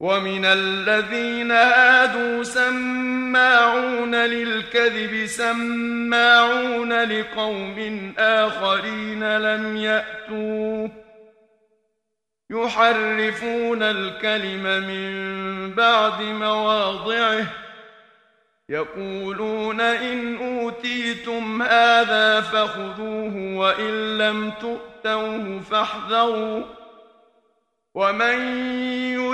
ومن الذين هادوا سماعون للكذب سماعون لقوم آخرين لم يَأْتُوا يحرفون الكلم من بعد مواضعه يقولون إن أوتيتم هذا فخذوه وإن لم تؤتوه فاحذروا ومن